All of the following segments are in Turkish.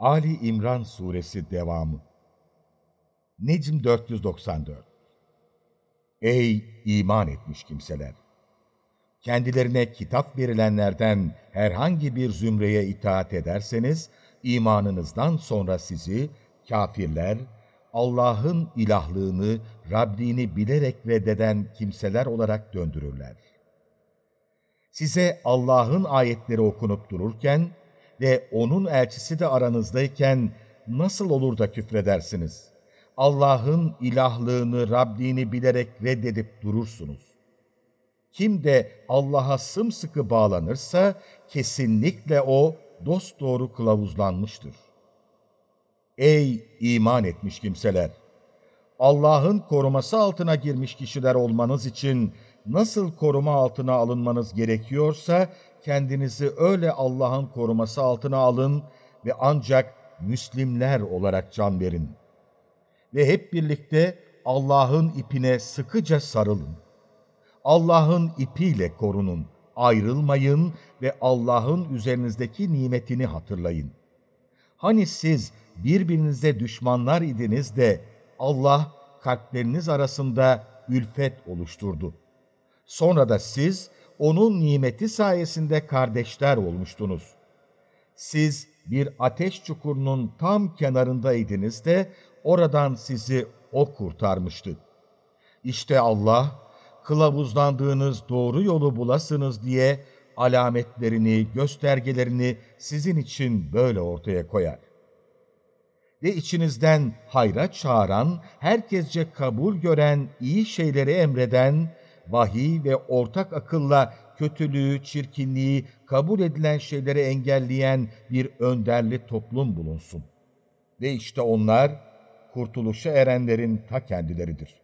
Ali İmran Suresi devamı Necm 494 Ey iman etmiş kimseler! Kendilerine kitap verilenlerden herhangi bir zümreye itaat ederseniz, imanınızdan sonra sizi kafirler, Allah'ın ilahlığını, Rabbini bilerek reddeden kimseler olarak döndürürler. Size Allah'ın ayetleri okunup dururken ve O'nun elçisi de aranızdayken nasıl olur da küfredersiniz? Allah'ın ilahlığını, Rabbini bilerek reddedip durursunuz. Kim de Allah'a sımsıkı bağlanırsa kesinlikle o dosdoğru kılavuzlanmıştır. Ey iman etmiş kimseler! Allah'ın koruması altına girmiş kişiler olmanız için nasıl koruma altına alınmanız gerekiyorsa, kendinizi öyle Allah'ın koruması altına alın ve ancak Müslimler olarak can verin. Ve hep birlikte Allah'ın ipine sıkıca sarılın. Allah'ın ipiyle korunun, ayrılmayın ve Allah'ın üzerinizdeki nimetini hatırlayın. Hani siz birbirinize düşmanlar idiniz de Allah kalpleriniz arasında ülfet oluşturdu. Sonra da siz onun nimeti sayesinde kardeşler olmuştunuz. Siz bir ateş çukurunun tam kenarındaydınız de oradan sizi o kurtarmıştı. İşte Allah, kılavuzlandığınız doğru yolu bulasınız diye alametlerini, göstergelerini sizin için böyle ortaya koyar. Ve içinizden hayra çağıran, herkesce kabul gören, iyi şeyleri emreden, vahiy ve ortak akılla kötülüğü, çirkinliği, kabul edilen şeyleri engelleyen bir önderli toplum bulunsun. Ve işte onlar, kurtuluşa erenlerin ta kendileridir.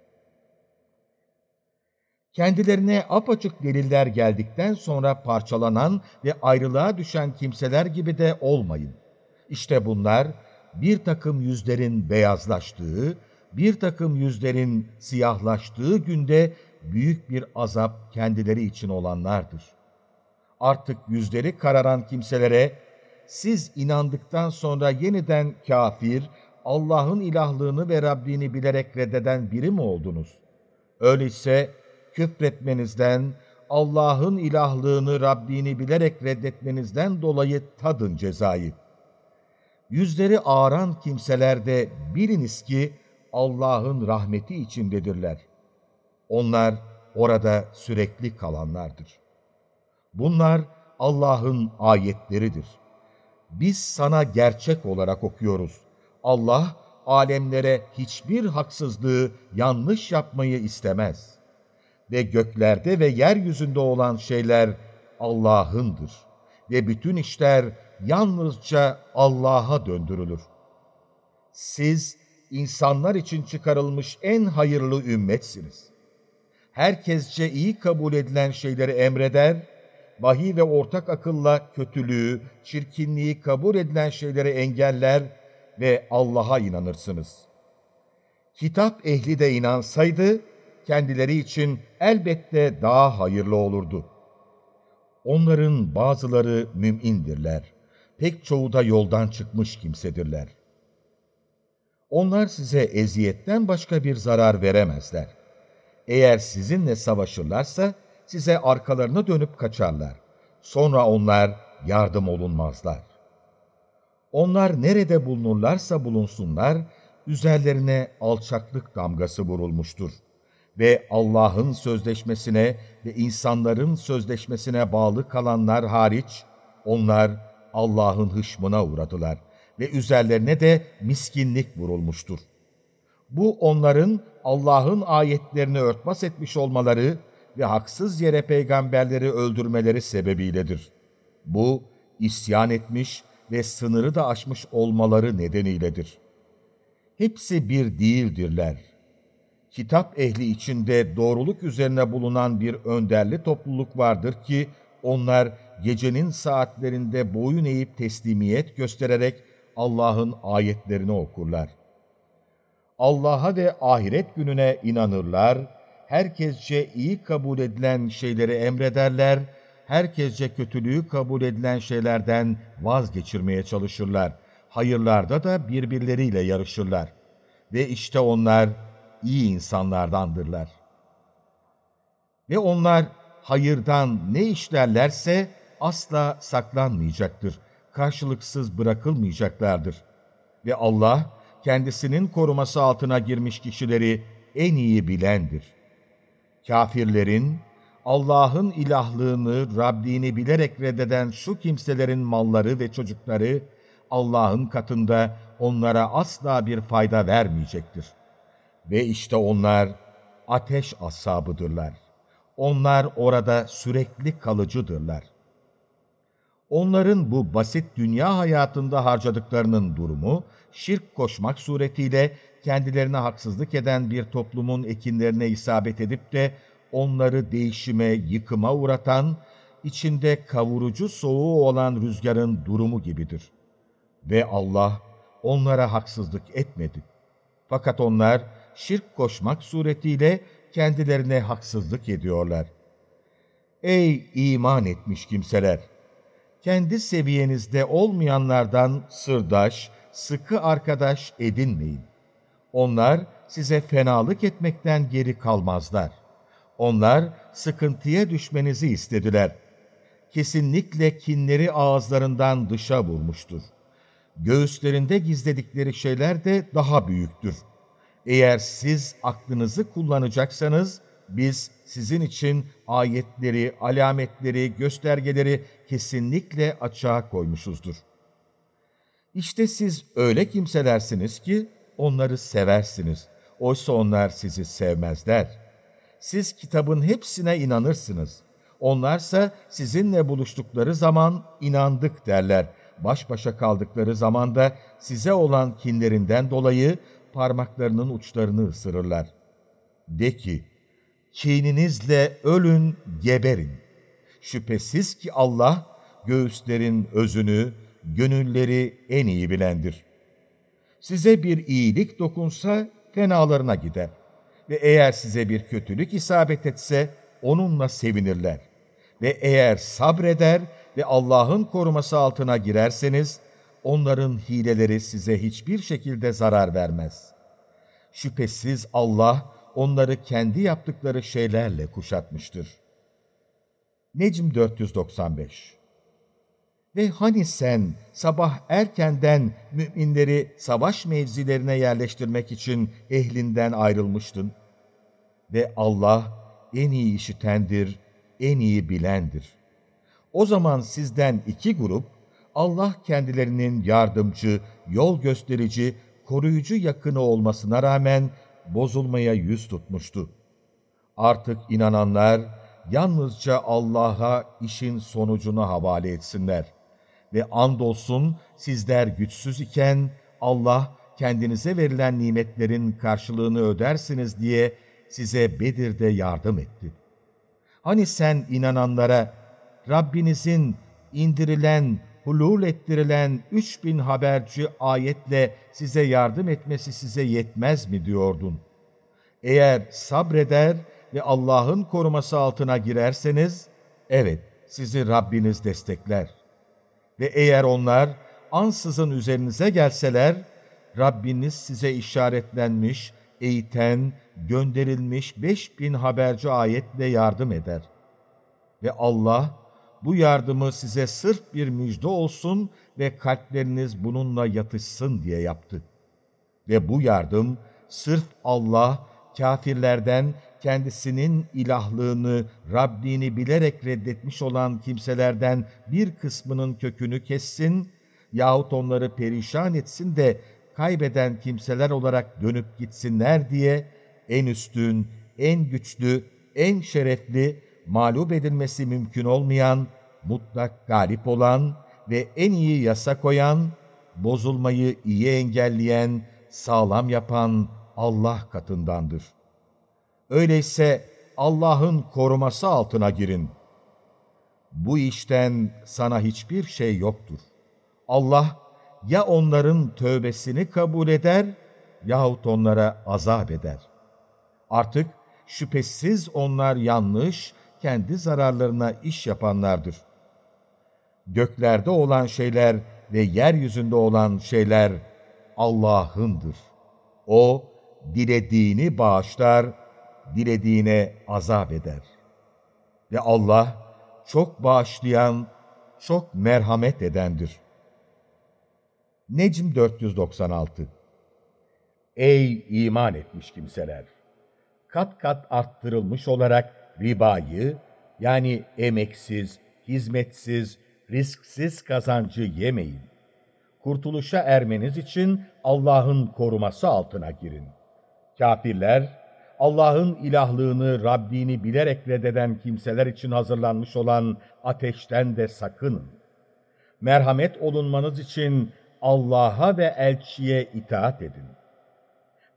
Kendilerine apaçık deliller geldikten sonra parçalanan ve ayrılığa düşen kimseler gibi de olmayın. İşte bunlar, bir takım yüzlerin beyazlaştığı, bir takım yüzlerin siyahlaştığı günde büyük bir azap kendileri için olanlardır. Artık yüzleri kararan kimselere, siz inandıktan sonra yeniden kafir, Allah'ın ilahlığını ve Rabbini bilerek reddeden biri mi oldunuz? Öyleyse küfretmenizden, Allah'ın ilahlığını, Rabbini bilerek reddetmenizden dolayı tadın cezayı. Yüzleri ağaran kimselerde biliniz ki Allah'ın rahmeti içindedirler. Onlar orada sürekli kalanlardır. Bunlar Allah'ın ayetleridir. Biz sana gerçek olarak okuyoruz. Allah, alemlere hiçbir haksızlığı, yanlış yapmayı istemez. Ve göklerde ve yeryüzünde olan şeyler Allah'ındır. Ve bütün işler yalnızca Allah'a döndürülür. Siz, insanlar için çıkarılmış en hayırlı ümmetsiniz. Herkesçe iyi kabul edilen şeyleri emreder, vahiy ve ortak akılla kötülüğü, çirkinliği kabul edilen şeyleri engeller ve Allah'a inanırsınız. Kitap ehli de inansaydı, kendileri için elbette daha hayırlı olurdu. Onların bazıları mümindirler, pek çoğu da yoldan çıkmış kimsedirler. Onlar size eziyetten başka bir zarar veremezler. Eğer sizinle savaşırlarsa size arkalarını dönüp kaçarlar. Sonra onlar yardım olunmazlar. Onlar nerede bulunurlarsa bulunsunlar, üzerlerine alçaklık damgası vurulmuştur. Ve Allah'ın sözleşmesine ve insanların sözleşmesine bağlı kalanlar hariç, onlar Allah'ın hışmına uğradılar ve üzerlerine de miskinlik vurulmuştur. Bu onların Allah'ın ayetlerini örtbas etmiş olmaları ve haksız yere peygamberleri öldürmeleri sebebiyledir. Bu, isyan etmiş ve sınırı da aşmış olmaları nedeniyledir. Hepsi bir değildirler. Kitap ehli içinde doğruluk üzerine bulunan bir önderli topluluk vardır ki, onlar gecenin saatlerinde boyun eğip teslimiyet göstererek Allah'ın ayetlerini okurlar. Allah'a ve ahiret gününe inanırlar, herkesçe iyi kabul edilen şeyleri emrederler, herkesçe kötülüğü kabul edilen şeylerden vazgeçirmeye çalışırlar. hayırlarda da birbirleriyle yarışırlar. Ve işte onlar iyi insanlardandırlar. Ve onlar hayırdan ne işlerlerse asla saklanmayacaktır. Karşılıksız bırakılmayacaklardır. Ve Allah kendisinin koruması altına girmiş kişileri en iyi bilendir. Kafirlerin, Allah'ın ilahlığını, Rabbini bilerek reddeden şu kimselerin malları ve çocukları, Allah'ın katında onlara asla bir fayda vermeyecektir. Ve işte onlar ateş ashabıdırlar. Onlar orada sürekli kalıcıdırlar. Onların bu basit dünya hayatında harcadıklarının durumu, şirk koşmak suretiyle kendilerine haksızlık eden bir toplumun ekinlerine isabet edip de onları değişime, yıkıma uğratan, içinde kavurucu soğuğu olan rüzgarın durumu gibidir. Ve Allah onlara haksızlık etmedi. Fakat onlar şirk koşmak suretiyle kendilerine haksızlık ediyorlar. Ey iman etmiş kimseler! Kendi seviyenizde olmayanlardan sırdaş, sıkı arkadaş edinmeyin. Onlar size fenalık etmekten geri kalmazlar. Onlar sıkıntıya düşmenizi istediler. Kesinlikle kinleri ağızlarından dışa vurmuştur. Göğüslerinde gizledikleri şeyler de daha büyüktür. Eğer siz aklınızı kullanacaksanız, biz sizin için ayetleri, alametleri, göstergeleri kesinlikle açığa koymuşuzdur. İşte siz öyle kimselersiniz ki onları seversiniz. Oysa onlar sizi sevmezler. Siz kitabın hepsine inanırsınız. Onlarsa sizinle buluştukları zaman inandık derler. Baş başa kaldıkları zaman da size olan kinlerinden dolayı parmaklarının uçlarını ısırırlar. De ki, kininizle ölün, geberin. Şüphesiz ki Allah, göğüslerin özünü, gönülleri en iyi bilendir. Size bir iyilik dokunsa fenalarına gider. Ve eğer size bir kötülük isabet etse onunla sevinirler. Ve eğer sabreder ve Allah'ın koruması altına girerseniz, onların hileleri size hiçbir şekilde zarar vermez. Şüphesiz Allah onları kendi yaptıkları şeylerle kuşatmıştır. Necm 495 Ve hani sen sabah erkenden müminleri savaş mevzilerine yerleştirmek için ehlinden ayrılmıştın? Ve Allah en iyi işitendir, en iyi bilendir. O zaman sizden iki grup, Allah kendilerinin yardımcı, yol gösterici, koruyucu yakını olmasına rağmen bozulmaya yüz tutmuştu. Artık inananlar yalnızca Allah'a işin sonucunu havale etsinler. Ve andolsun sizler güçsüz iken Allah kendinize verilen nimetlerin karşılığını ödersiniz diye size Bedir'de yardım etti. Hani sen inananlara Rabbinizin indirilen hulul ettirilen üç bin haberci ayetle size yardım etmesi size yetmez mi diyordun? Eğer sabreder ve Allah'ın koruması altına girerseniz, evet sizi Rabbiniz destekler. Ve eğer onlar ansızın üzerinize gelseler, Rabbiniz size işaretlenmiş, eğiten, gönderilmiş beş bin haberci ayetle yardım eder. Ve Allah, bu yardımı size sırf bir müjde olsun ve kalpleriniz bununla yatışsın diye yaptı. Ve bu yardım sırf Allah kafirlerden kendisinin ilahlığını, Rabbini bilerek reddetmiş olan kimselerden bir kısmının kökünü kessin yahut onları perişan etsin de kaybeden kimseler olarak dönüp gitsinler diye en üstün, en güçlü, en şerefli mağlup edilmesi mümkün olmayan, mutlak galip olan ve en iyi yasa koyan, bozulmayı iyi engelleyen, sağlam yapan Allah katındandır. Öyleyse Allah'ın koruması altına girin. Bu işten sana hiçbir şey yoktur. Allah ya onların tövbesini kabul eder yahut onlara azap eder. Artık şüphesiz onlar yanlış, kendi zararlarına iş yapanlardır. Göklerde olan şeyler ve yeryüzünde olan şeyler Allah'ındır. O, dilediğini bağışlar, dilediğine azap eder. Ve Allah, çok bağışlayan, çok merhamet edendir. Necm 496 Ey iman etmiş kimseler! Kat kat arttırılmış olarak ribayı, yani emeksiz, hizmetsiz, risksiz kazancı yemeyin. Kurtuluşa ermeniz için Allah'ın koruması altına girin. Kafirler, Allah'ın ilahlığını, Rabbini bilerek reddeden kimseler için hazırlanmış olan ateşten de sakının. Merhamet olunmanız için Allah'a ve elçiye itaat edin.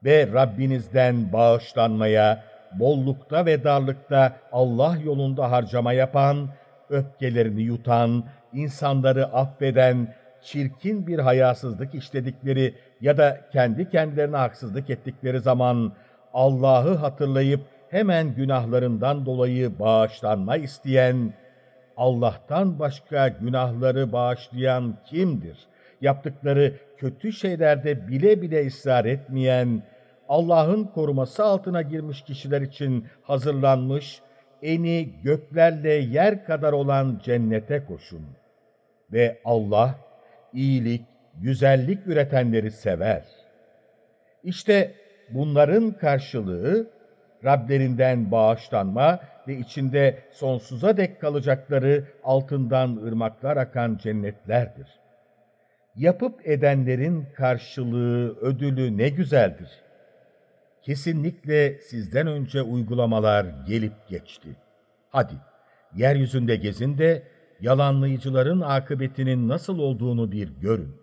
Ve Rabbinizden bağışlanmaya, bollukta ve darlıkta Allah yolunda harcama yapan, öfkelerini yutan, insanları affeden, çirkin bir hayasızlık işledikleri ya da kendi kendilerine haksızlık ettikleri zaman Allah'ı hatırlayıp hemen günahlarından dolayı bağışlanma isteyen, Allah'tan başka günahları bağışlayan kimdir? Yaptıkları kötü şeylerde bile bile ısrar etmeyen, Allah'ın koruması altına girmiş kişiler için hazırlanmış, eni göklerle yer kadar olan cennete koşun. Ve Allah, iyilik, güzellik üretenleri sever. İşte bunların karşılığı, Rablerinden bağışlanma ve içinde sonsuza dek kalacakları altından ırmaklar akan cennetlerdir. Yapıp edenlerin karşılığı, ödülü ne güzeldir. Kesinlikle sizden önce uygulamalar gelip geçti. Hadi, yeryüzünde gezin de yalanlayıcıların akıbetinin nasıl olduğunu bir görün.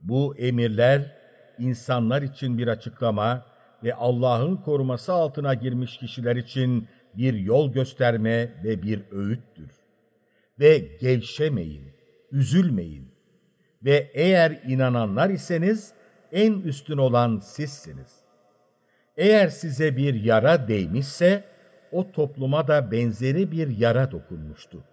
Bu emirler, insanlar için bir açıklama ve Allah'ın koruması altına girmiş kişiler için bir yol gösterme ve bir öğüttür. Ve gevşemeyin, üzülmeyin. Ve eğer inananlar iseniz, en üstün olan sizsiniz. Eğer size bir yara değmişse, o topluma da benzeri bir yara dokunmuştu.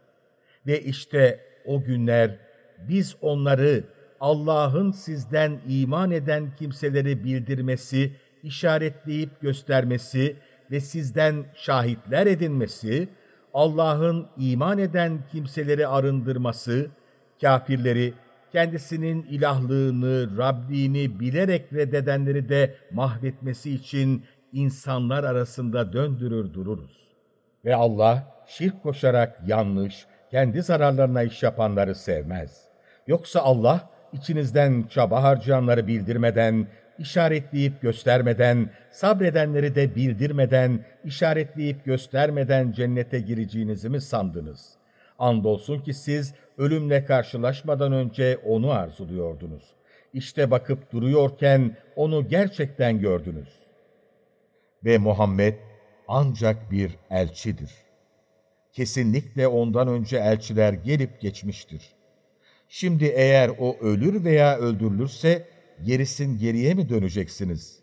Ve işte o günler biz onları Allah'ın sizden iman eden kimseleri bildirmesi, işaretleyip göstermesi ve sizden şahitler edinmesi, Allah'ın iman eden kimseleri arındırması, kafirleri, kendisinin ilahlığını, Rabbini bilerek reddedenleri de mahvetmesi için insanlar arasında döndürür dururuz. Ve Allah şirk koşarak yanlış, kendi zararlarına iş yapanları sevmez. Yoksa Allah içinizden çaba harcayanları bildirmeden, işaretleyip göstermeden, sabredenleri de bildirmeden, işaretleyip göstermeden cennete gireceğinizi mi sandınız? Andolsun ki siz ölümle karşılaşmadan önce onu arzuluyordunuz. İşte bakıp duruyorken onu gerçekten gördünüz. Ve Muhammed ancak bir elçidir. Kesinlikle ondan önce elçiler gelip geçmiştir. Şimdi eğer o ölür veya öldürülürse gerisin geriye mi döneceksiniz?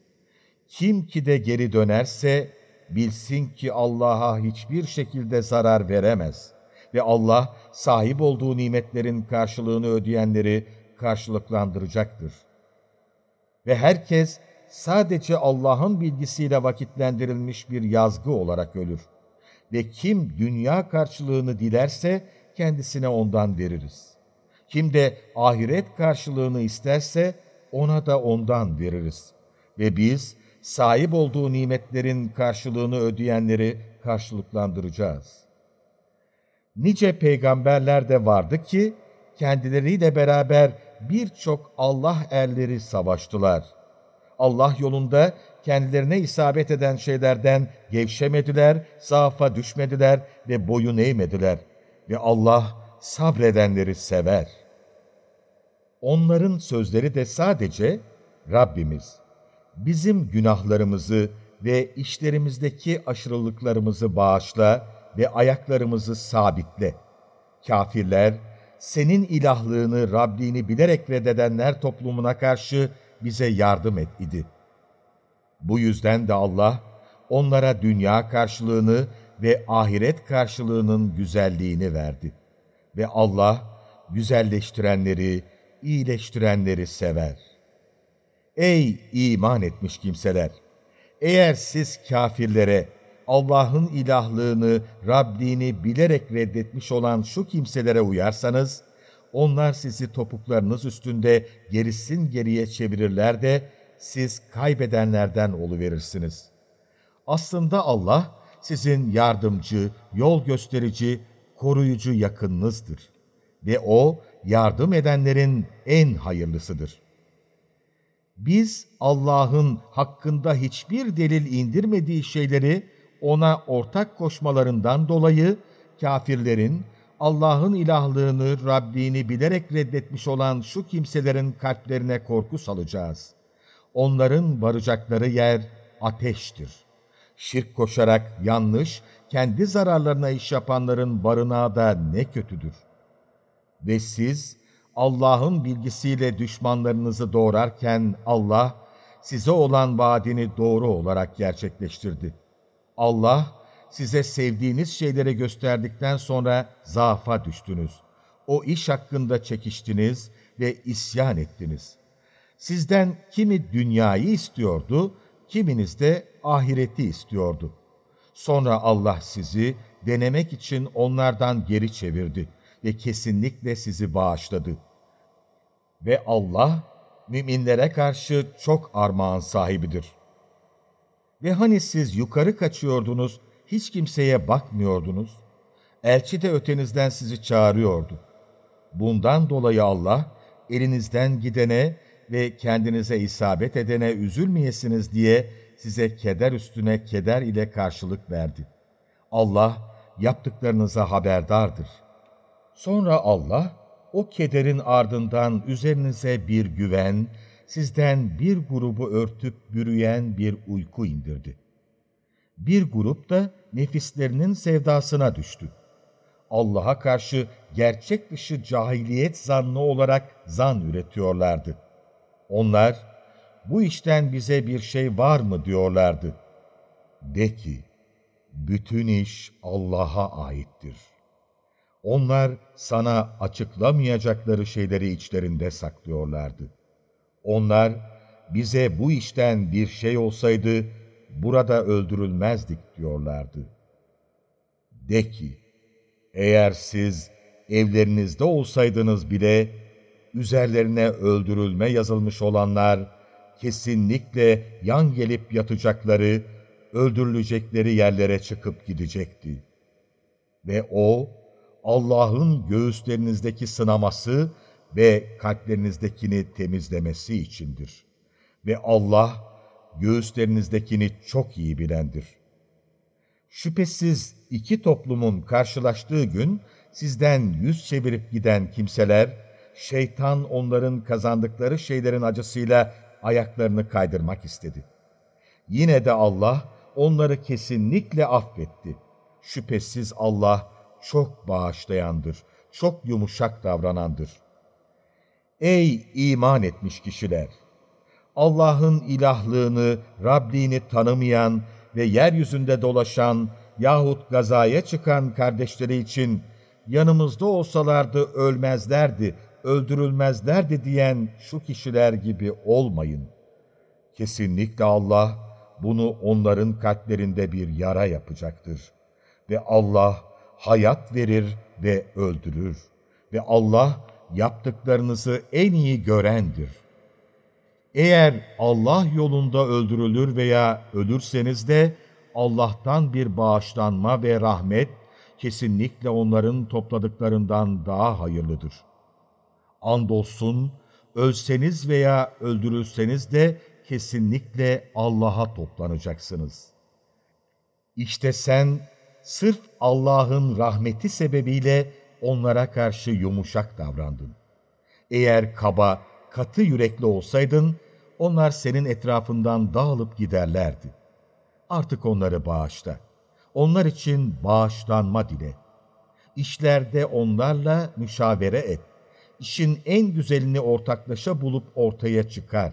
Kim ki de geri dönerse bilsin ki Allah'a hiçbir şekilde zarar veremez. Ve Allah sahip olduğu nimetlerin karşılığını ödeyenleri karşılıklandıracaktır. Ve herkes sadece Allah'ın bilgisiyle vakitlendirilmiş bir yazgı olarak ölür. Ve kim dünya karşılığını dilerse kendisine ondan veririz. Kim de ahiret karşılığını isterse ona da ondan veririz. Ve biz sahip olduğu nimetlerin karşılığını ödeyenleri karşılıklandıracağız. Nice peygamberler de vardı ki, kendileriyle beraber birçok Allah erleri savaştılar. Allah yolunda kendilerine isabet eden şeylerden gevşemediler, zaafa düşmediler ve boyun eğmediler. Ve Allah sabredenleri sever. Onların sözleri de sadece Rabbimiz, bizim günahlarımızı ve işlerimizdeki aşırılıklarımızı bağışla ve ayaklarımızı sabitle. Kafirler, senin ilahlığını, Rabbini bilerek reddedenler toplumuna karşı bize yardım et idi. Bu yüzden de Allah, onlara dünya karşılığını ve ahiret karşılığının güzelliğini verdi. Ve Allah, güzelleştirenleri, iyileştirenleri sever. Ey iman etmiş kimseler! Eğer siz kafirlere Allah'ın ilahlığını, Rabbini bilerek reddetmiş olan şu kimselere uyarsanız, onlar sizi topuklarınız üstünde gerisin geriye çevirirler de siz kaybedenlerden oluverirsiniz. Aslında Allah sizin yardımcı, yol gösterici, koruyucu yakınınızdır. Ve O yardım edenlerin en hayırlısıdır. Biz Allah'ın hakkında hiçbir delil indirmediği şeyleri ona ortak koşmalarından dolayı kafirlerin Allah'ın ilahlığını, Rabbini bilerek reddetmiş olan şu kimselerin kalplerine korku salacağız. Onların varacakları yer ateştir. Şirk koşarak yanlış, kendi zararlarına iş yapanların barınağı da ne kötüdür. Ve siz Allah'ın bilgisiyle düşmanlarınızı doğrarken Allah size olan vaadini doğru olarak gerçekleştirdi. Allah size sevdiğiniz şeyleri gösterdikten sonra zaafa düştünüz. O iş hakkında çekiştiniz ve isyan ettiniz. Sizden kimi dünyayı istiyordu, kiminiz de ahireti istiyordu. Sonra Allah sizi denemek için onlardan geri çevirdi ve kesinlikle sizi bağışladı. Ve Allah, müminlere karşı çok armağan sahibidir. Ve hani siz yukarı kaçıyordunuz, hiç kimseye bakmıyordunuz? Elçi de ötenizden sizi çağırıyordu. Bundan dolayı Allah, elinizden gidene ve kendinize isabet edene üzülmeyesiniz diye size keder üstüne keder ile karşılık verdi. Allah, yaptıklarınıza haberdardır. Sonra Allah, o kederin ardından üzerinize bir güven, sizden bir grubu örtüp bürüyen bir uyku indirdi. Bir grup da nefislerinin sevdasına düştü. Allah'a karşı gerçek dışı cahiliyet zannı olarak zan üretiyorlardı. Onlar, bu işten bize bir şey var mı diyorlardı. De ki, bütün iş Allah'a aittir. Onlar sana açıklamayacakları şeyleri içlerinde saklıyorlardı. Onlar, bize bu işten bir şey olsaydı, burada öldürülmezdik diyorlardı. De ki, eğer siz evlerinizde olsaydınız bile, üzerlerine öldürülme yazılmış olanlar, kesinlikle yan gelip yatacakları, öldürülecekleri yerlere çıkıp gidecekti. Ve o, Allah'ın göğüslerinizdeki sınaması ve kalplerinizdekini temizlemesi içindir. Ve Allah, göğüslerinizdekini çok iyi bilendir. Şüphesiz iki toplumun karşılaştığı gün, sizden yüz çevirip giden kimseler, şeytan onların kazandıkları şeylerin acısıyla ayaklarını kaydırmak istedi. Yine de Allah onları kesinlikle affetti. Şüphesiz Allah çok bağışlayandır, çok yumuşak davranandır. Ey iman etmiş kişiler! Allah'ın ilahlığını, Rabbini tanımayan ve yeryüzünde dolaşan yahut gazaya çıkan kardeşleri için yanımızda olsalardı ölmezlerdi, öldürülmezlerdi diyen şu kişiler gibi olmayın. Kesinlikle Allah bunu onların kalplerinde bir yara yapacaktır. Ve Allah hayat verir ve öldürür. Ve Allah yaptıklarınızı en iyi görendir. Eğer Allah yolunda öldürülür veya ölürseniz de Allah'tan bir bağışlanma ve rahmet kesinlikle onların topladıklarından daha hayırlıdır. Andolsun ölseniz veya öldürülseniz de kesinlikle Allah'a toplanacaksınız. İşte sen sırf Allah'ın rahmeti sebebiyle onlara karşı yumuşak davrandın. Eğer kaba, katı yürekli olsaydın, onlar senin etrafından dağılıp giderlerdi. Artık onları bağışla. Onlar için bağışlanma dile. İşlerde onlarla müşavere et. İşin en güzelini ortaklaşa bulup ortaya çıkar.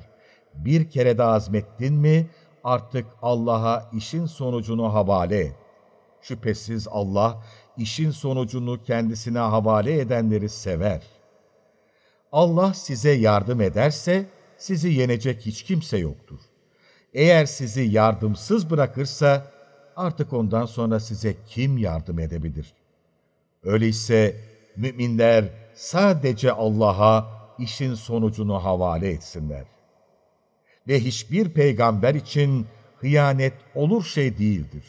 Bir kere de azmettin mi artık Allah'a işin sonucunu havale et. Şüphesiz Allah işin sonucunu kendisine havale edenleri sever. Allah size yardım ederse sizi yenecek hiç kimse yoktur. Eğer sizi yardımsız bırakırsa artık ondan sonra size kim yardım edebilir? Öyleyse müminler sadece Allah'a işin sonucunu havale etsinler. Ve hiçbir peygamber için hıyanet olur şey değildir.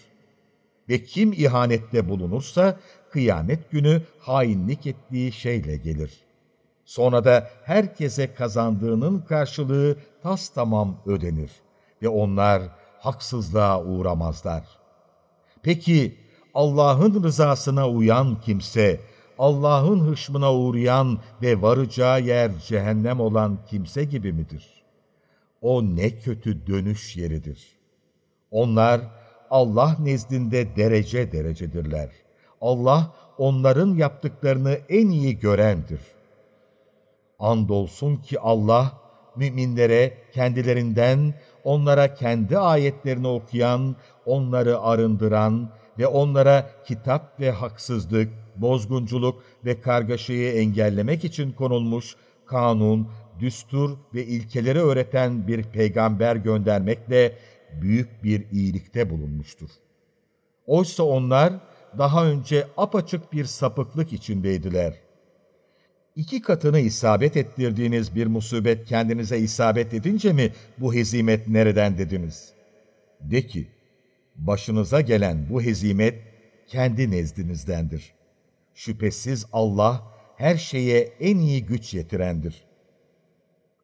Ve kim ihanette bulunursa kıyamet günü hainlik ettiği şeyle gelir. Sonra da herkese kazandığının karşılığı tas tamam ödenir ve onlar haksızlığa uğramazlar. Peki Allah'ın rızasına uyan kimse, Allah'ın hışmına uğrayan ve varacağı yer cehennem olan kimse gibi midir? O ne kötü dönüş yeridir. Onlar Allah nezdinde derece derecedirler. Allah onların yaptıklarını en iyi görendir. Andolsun ki Allah müminlere kendilerinden onlara kendi ayetlerini okuyan, onları arındıran ve onlara kitap ve haksızlık, bozgunculuk ve kargaşayı engellemek için konulmuş kanun, düstur ve ilkeleri öğreten bir peygamber göndermekle büyük bir iyilikte bulunmuştur. Oysa onlar daha önce apaçık bir sapıklık içindeydiler. İki katını isabet ettirdiğiniz bir musibet kendinize isabet edince mi bu hezimet nereden dediniz? De ki, başınıza gelen bu hezimet kendi nezdinizdendir. Şüphesiz Allah her şeye en iyi güç yetirendir.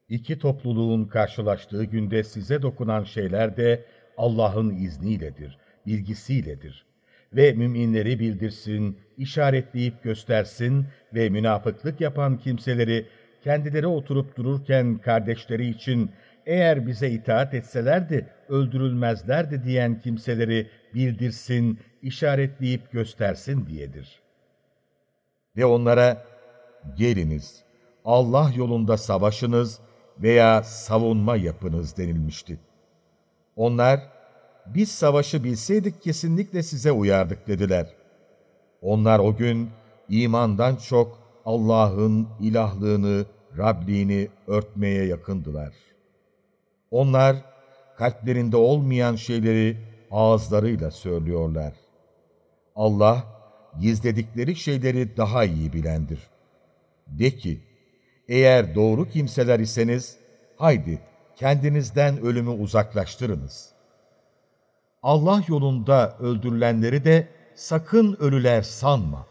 İki topluluğun karşılaştığı günde size dokunan şeyler de Allah'ın izniyledir, bilgisiyledir. Ve müminleri bildirsin, işaretleyip göstersin ve münafıklık yapan kimseleri kendileri oturup dururken kardeşleri için eğer bize itaat etselerdi öldürülmezlerdi diyen kimseleri bildirsin, işaretleyip göstersin diyedir. Ve onlara geliniz, Allah yolunda savaşınız veya savunma yapınız denilmişti. Onlar, biz savaşı bilseydik kesinlikle size uyardık dediler. Onlar o gün imandan çok Allah'ın ilahlığını, Rabliğini örtmeye yakındılar. Onlar kalplerinde olmayan şeyleri ağızlarıyla söylüyorlar. Allah gizledikleri şeyleri daha iyi bilendir. De ki, eğer doğru kimseler iseniz, haydi kendinizden ölümü uzaklaştırınız. Allah yolunda öldürülenleri de sakın ölüler sanma.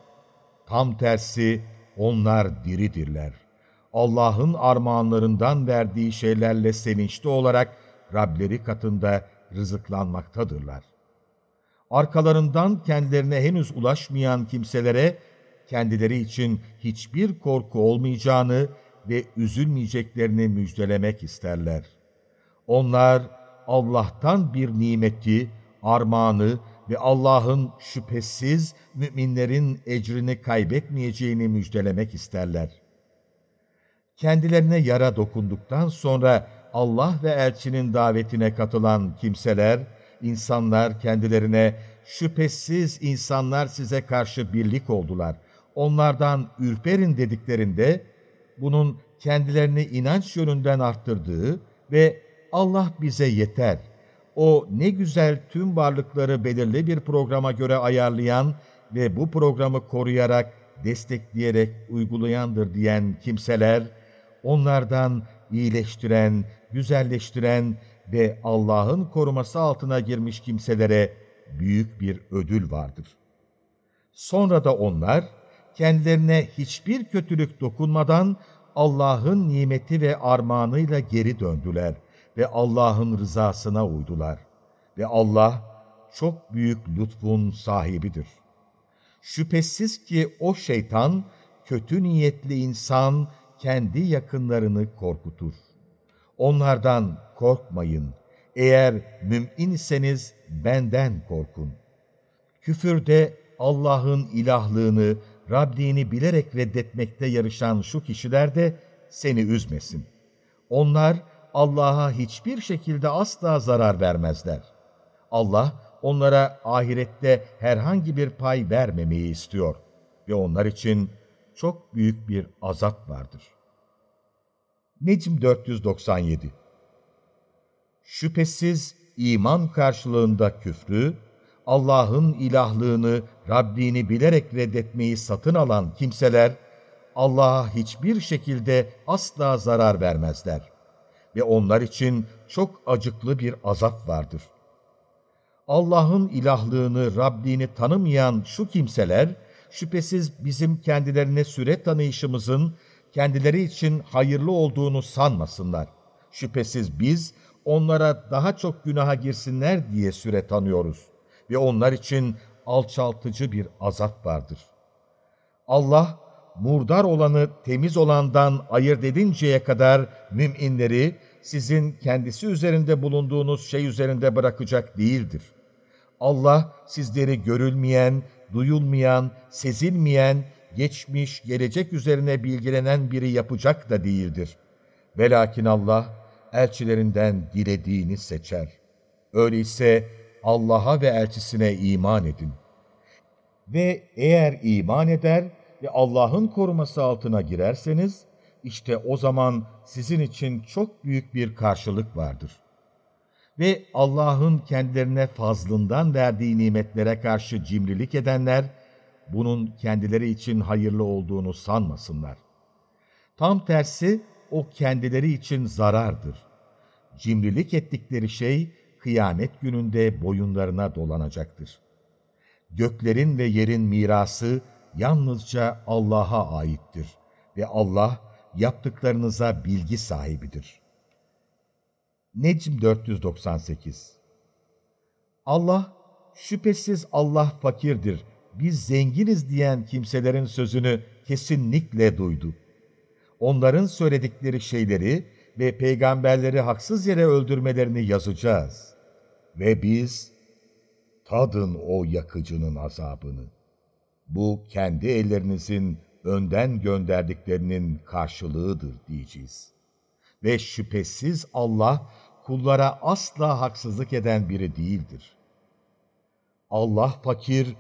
Tam tersi onlar diridirler. Allah'ın armağanlarından verdiği şeylerle sevinçli olarak Rableri katında rızıklanmaktadırlar. Arkalarından kendilerine henüz ulaşmayan kimselere kendileri için hiçbir korku olmayacağını ve üzülmeyeceklerini müjdelemek isterler. Onlar Allah'tan bir nimeti, armağanı ve Allah'ın şüphesiz müminlerin ecrini kaybetmeyeceğini müjdelemek isterler. Kendilerine yara dokunduktan sonra Allah ve elçinin davetine katılan kimseler, insanlar kendilerine şüphesiz insanlar size karşı birlik oldular. Onlardan ürperin dediklerinde bunun kendilerini inanç yönünden arttırdığı ve Allah bize yeter. O ne güzel tüm varlıkları belirli bir programa göre ayarlayan ve bu programı koruyarak, destekleyerek uygulayandır diyen kimseler, onlardan iyileştiren, güzelleştiren ve Allah'ın koruması altına girmiş kimselere büyük bir ödül vardır. Sonra da onlar, kendilerine hiçbir kötülük dokunmadan Allah'ın nimeti ve armağanıyla geri döndüler ve Allah'ın rızasına uydular. Ve Allah çok büyük lütfun sahibidir. Şüphesiz ki o şeytan, kötü niyetli insan kendi yakınlarını korkutur. Onlardan korkmayın. Eğer mümin iseniz benden korkun. Küfürde Allah'ın ilahlığını, Rabbini bilerek reddetmekte yarışan şu kişiler de seni üzmesin. Onlar Allah'a hiçbir şekilde asla zarar vermezler. Allah onlara ahirette herhangi bir pay vermemeyi istiyor ve onlar için çok büyük bir azap vardır. Necm 497 Şüphesiz iman karşılığında küfrü, Allah'ın ilahlığını, Rabbini bilerek reddetmeyi satın alan kimseler, Allah'a hiçbir şekilde asla zarar vermezler. Ve onlar için çok acıklı bir azap vardır. Allah'ın ilahlığını, Rabbini tanımayan şu kimseler, şüphesiz bizim kendilerine süre tanıyışımızın kendileri için hayırlı olduğunu sanmasınlar. Şüphesiz biz onlara daha çok günaha girsinler diye süre tanıyoruz ve onlar için alçaltıcı bir azap vardır. Allah, murdar olanı temiz olandan ayırt edinceye kadar müminleri sizin kendisi üzerinde bulunduğunuz şey üzerinde bırakacak değildir. Allah sizleri görülmeyen, duyulmayan, sezilmeyen, geçmiş, gelecek üzerine bilgilenen biri yapacak da değildir. Velakin Allah elçilerinden dilediğini seçer. Öyleyse Allah'a ve elçisine iman edin. Ve eğer iman eder ve Allah'ın koruması altına girerseniz, işte o zaman sizin için çok büyük bir karşılık vardır. Ve Allah'ın kendilerine fazlından verdiği nimetlere karşı cimrilik edenler, bunun kendileri için hayırlı olduğunu sanmasınlar. Tam tersi, o kendileri için zarardır. Cimrilik ettikleri şey, kıyamet gününde boyunlarına dolanacaktır. Göklerin ve yerin mirası yalnızca Allah'a aittir ve Allah yaptıklarınıza bilgi sahibidir. Necm 498 Allah, şüphesiz Allah fakirdir, biz zenginiz diyen kimselerin sözünü kesinlikle duydu. Onların söyledikleri şeyleri ve peygamberleri haksız yere öldürmelerini yazacağız. Ve biz, tadın o yakıcının azabını. Bu kendi ellerinizin önden gönderdiklerinin karşılığıdır diyeceğiz. Ve şüphesiz Allah kullara asla haksızlık eden biri değildir. Allah fakir,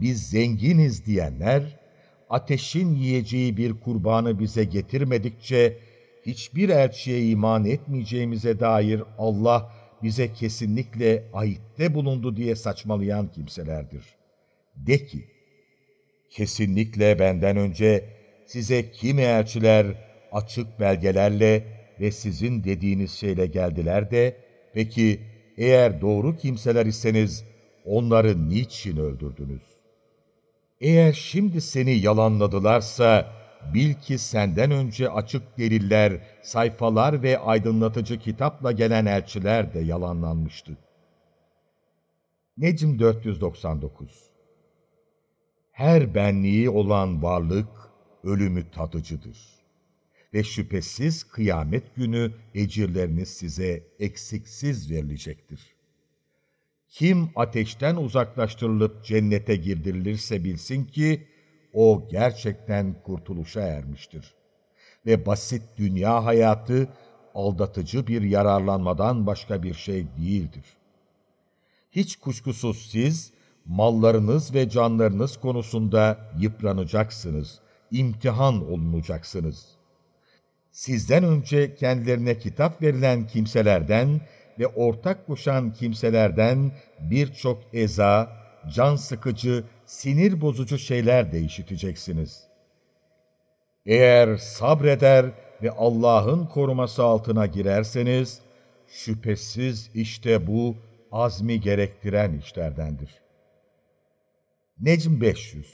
biz zenginiz diyenler, ateşin yiyeceği bir kurbanı bize getirmedikçe, hiçbir elçiye iman etmeyeceğimize dair Allah bize kesinlikle ahitte bulundu diye saçmalayan kimselerdir. De ki, kesinlikle benden önce size kimi elçiler açık belgelerle ve sizin dediğiniz şeyle geldiler de, peki eğer doğru kimseler iseniz onları niçin öldürdünüz? Eğer şimdi seni yalanladılarsa, bil ki senden önce açık deliller, sayfalar ve aydınlatıcı kitapla gelen elçiler de yalanlanmıştı. Necm 499 Her benliği olan varlık ölümü tadıcıdır. Ve şüphesiz kıyamet günü ecirleriniz size eksiksiz verilecektir. Kim ateşten uzaklaştırılıp cennete girdirilirse bilsin ki, o gerçekten kurtuluşa ermiştir. Ve basit dünya hayatı aldatıcı bir yararlanmadan başka bir şey değildir. Hiç kuşkusuz siz, mallarınız ve canlarınız konusunda yıpranacaksınız, imtihan olunacaksınız. Sizden önce kendilerine kitap verilen kimselerden ve ortak koşan kimselerden birçok eza, can sıkıcı, sinir bozucu şeyler de işiteceksiniz. Eğer sabreder ve Allah'ın koruması altına girerseniz, şüphesiz işte bu azmi gerektiren işlerdendir. Necm 500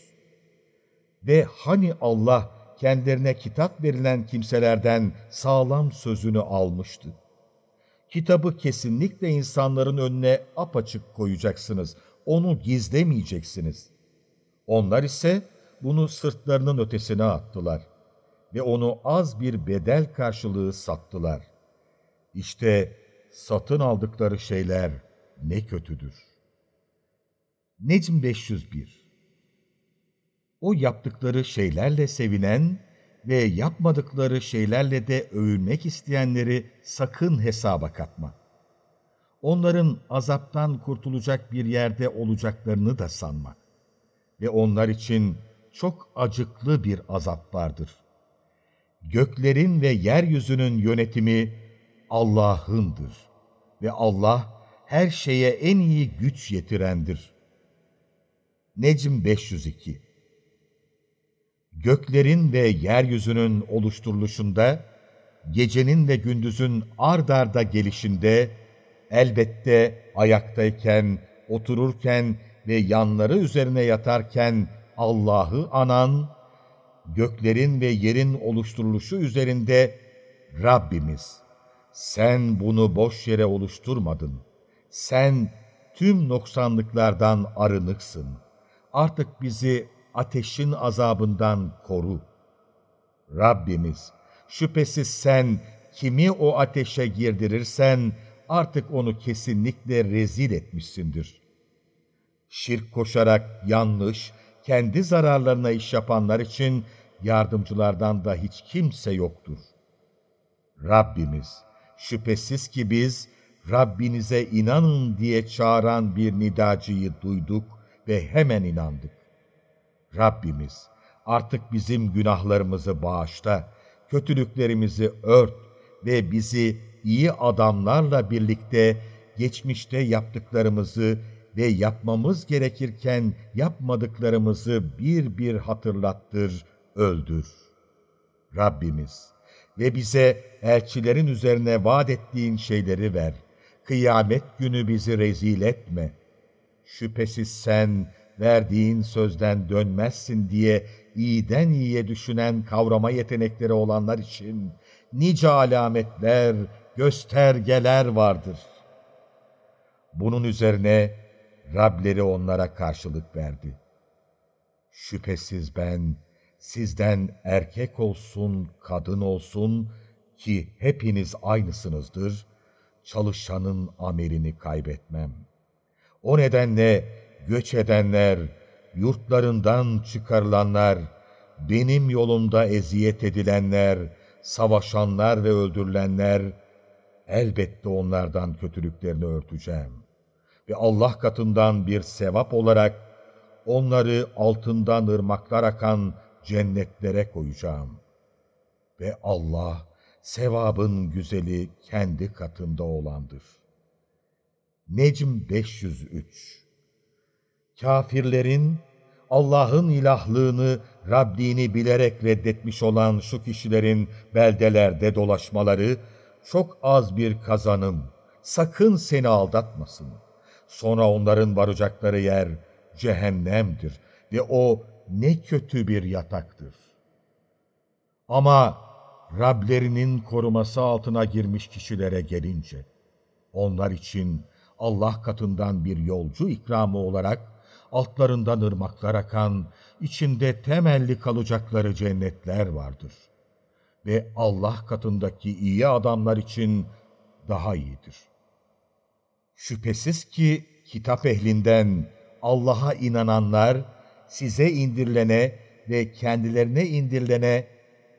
Ve hani Allah kendilerine kitap verilen kimselerden sağlam sözünü almıştı. Kitabı kesinlikle insanların önüne apaçık koyacaksınız, onu gizlemeyeceksiniz. Onlar ise bunu sırtlarının ötesine attılar ve onu az bir bedel karşılığı sattılar. İşte satın aldıkları şeyler ne kötüdür. Necm 501 O yaptıkları şeylerle sevinen ve yapmadıkları şeylerle de övülmek isteyenleri sakın hesaba katma. Onların azaptan kurtulacak bir yerde olacaklarını da sanma ve onlar için çok acıklı bir azap vardır. Göklerin ve yeryüzünün yönetimi Allah'ındır ve Allah her şeye en iyi güç yetirendir. Necm 502 Göklerin ve yeryüzünün oluşturuluşunda, gecenin ve gündüzün ard arda gelişinde, elbette ayaktayken, otururken ve yanları üzerine yatarken Allah'ı anan, göklerin ve yerin oluşturuluşu üzerinde Rabbimiz, sen bunu boş yere oluşturmadın. Sen tüm noksanlıklardan arınıksın. Artık bizi ateşin azabından koru. Rabbimiz, şüphesiz sen kimi o ateşe girdirirsen artık onu kesinlikle rezil etmişsindir. Şirk koşarak yanlış, kendi zararlarına iş yapanlar için yardımcılardan da hiç kimse yoktur. Rabbimiz, şüphesiz ki biz Rabbinize inanın diye çağıran bir nidacıyı duyduk ve hemen inandık. Rabbimiz, artık bizim günahlarımızı bağışla, kötülüklerimizi ört ve bizi iyi adamlarla birlikte geçmişte yaptıklarımızı ve yapmamız gerekirken yapmadıklarımızı bir bir hatırlattır, öldür. Rabbimiz ve bize elçilerin üzerine vaat ettiğin şeyleri ver. Kıyamet günü bizi rezil etme. Şüphesiz sen verdiğin sözden dönmezsin diye iyiden iyiye düşünen kavrama yetenekleri olanlar için nice alametler, göstergeler vardır. Bunun üzerine Rableri onlara karşılık verdi. Şüphesiz ben sizden erkek olsun, kadın olsun ki hepiniz aynısınızdır, çalışanın amelini kaybetmem. O nedenle göç edenler, yurtlarından çıkarılanlar, benim yolumda eziyet edilenler, savaşanlar ve öldürülenler, elbette onlardan kötülüklerini örteceğim. Ve Allah katından bir sevap olarak onları altından ırmaklar akan cennetlere koyacağım. Ve Allah sevabın güzeli kendi katında olandır. Necm 503 Kafirlerin Allah'ın ilahlığını, Rabbini bilerek reddetmiş olan şu kişilerin beldelerde dolaşmaları çok az bir kazanım. Sakın seni aldatmasın. Sonra onların varacakları yer cehennemdir ve o ne kötü bir yataktır. Ama Rablerinin koruması altına girmiş kişilere gelince, onlar için Allah katından bir yolcu ikramı olarak altlarından ırmaklar akan, içinde temelli kalacakları cennetler vardır. Ve Allah katındaki iyi adamlar için daha iyidir. Şüphesiz ki kitap ehlinden Allah'a inananlar, size indirilene ve kendilerine indirilene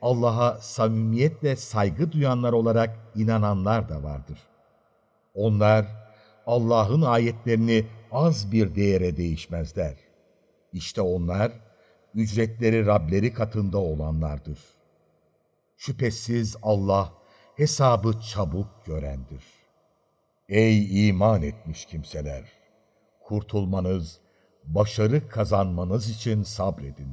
Allah'a samimiyetle saygı duyanlar olarak inananlar da vardır. Onlar Allah'ın ayetlerini az bir değere değişmezler. İşte onlar ücretleri Rableri katında olanlardır. Şüphesiz Allah hesabı çabuk görendir. Ey iman etmiş kimseler! Kurtulmanız, başarı kazanmanız için sabredin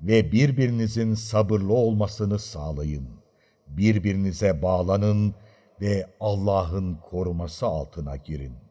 ve birbirinizin sabırlı olmasını sağlayın. Birbirinize bağlanın ve Allah'ın koruması altına girin.